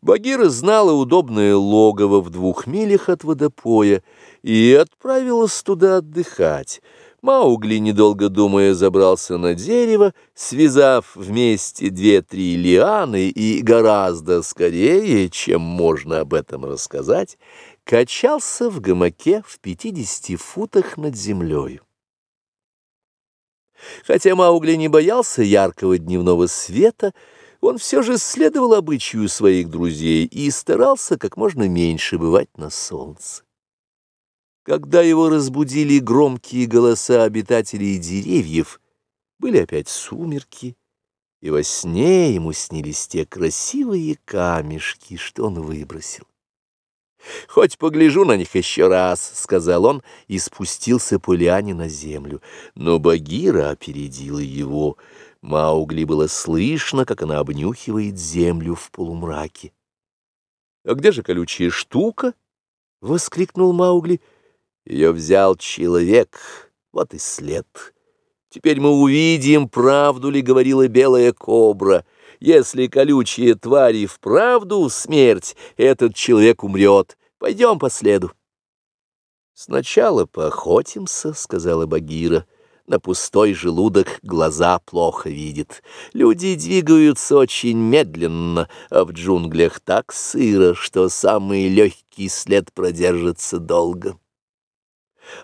Багира знала удобное логово в двух милях от водопоя и отправилась туда отдыхать. Маугли, недолго думая, забрался на дерево, связав вместе две-три лианы и гораздо скорее, чем можно об этом рассказать, качался в гамаке в пятидесяти футах над землей. Хотя Маугли не боялся яркого дневного света, он все же следовал обычаю своих друзей и старался как можно меньше бывать на солнце. Когда его разбудили громкие голоса обитателей деревьев, были опять сумерки, и во сне ему снились те красивые камешки, что он выбросил. «Хоть погляжу на них еще раз», — сказал он, и спустился по лиане на землю. Но Багира опередила его. Маугли было слышно, как она обнюхивает землю в полумраке. «А где же колючая штука?» — воскликнул Маугли. «Ее взял человек, вот и след. Теперь мы увидим, правду ли говорила белая кобра». Если колючие твари вправду смерть, этот человек умрет. Пойдем по следу. Сначала поохотимся, — сказала Багира. На пустой желудок глаза плохо видят. Люди двигаются очень медленно, а в джунглях так сыро, что самый легкий след продержится долго.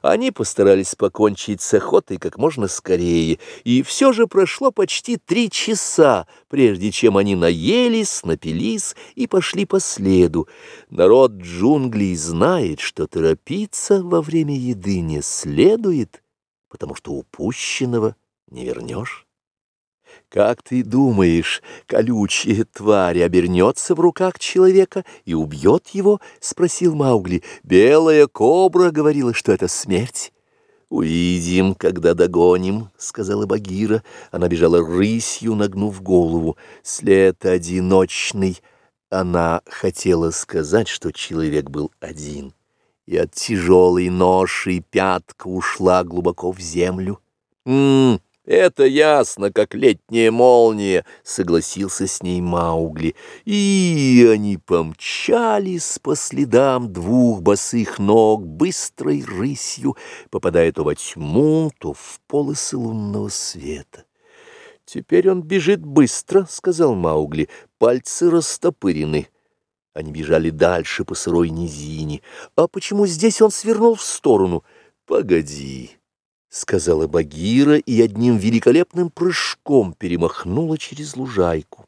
Они постарались покончить с охотой как можно скорее, и все же прошло почти три часа, прежде чем они наелись, напились и пошли по следу. Народ джунглей знает, что торопиться во время еды не следует, потому что упущенного не вернешь. Как ты думаешь, колючая тварь обернется в руках человека и убьет его? — спросил Маугли. Белая кобра говорила, что это смерть. «Увидим, когда догоним», — сказала Багира. Она бежала рысью, нагнув голову. След одиночный. Она хотела сказать, что человек был один. И от тяжелой ноши пятка ушла глубоко в землю. «М -м, «Это ясно, как летняя молния», — согласился с ней Маугли. И они помчались по следам двух босых ног быстрой рысью, попадая то во тьму, то в полосы лунного света. «Теперь он бежит быстро», — сказал Маугли, — «пальцы растопырены». Они бежали дальше по сырой низине. «А почему здесь он свернул в сторону?» «Погоди» сказала Багира и одним великолепным прыжком перемахнула через лужайку.